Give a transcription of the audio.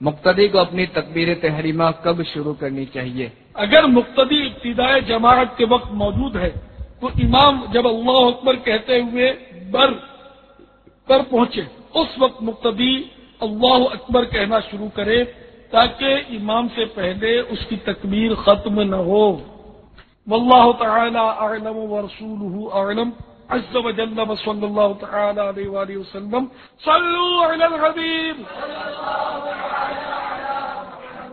مقتدی کو اپنی تکبیر تحریمہ کب شروع کرنی چاہیے؟ اگر مقتدی ابتدائے جماعت کے وقت موجود ہے، تو امام جب اللہ اکبر کہتے ہوئے بر پر پہنچے، اس وقت مقتدی اللہ اکبر کہنا شروع کرے تاکہ امام سے پہلے اس کی تکبیر ختم نہ ہو۔ واللہ تعالی اعلم ورسوله اعلم۔ عز وجل وصلی اللہ تعالی علیہ وآلہ وسلم۔ صلو علی الحبیب۔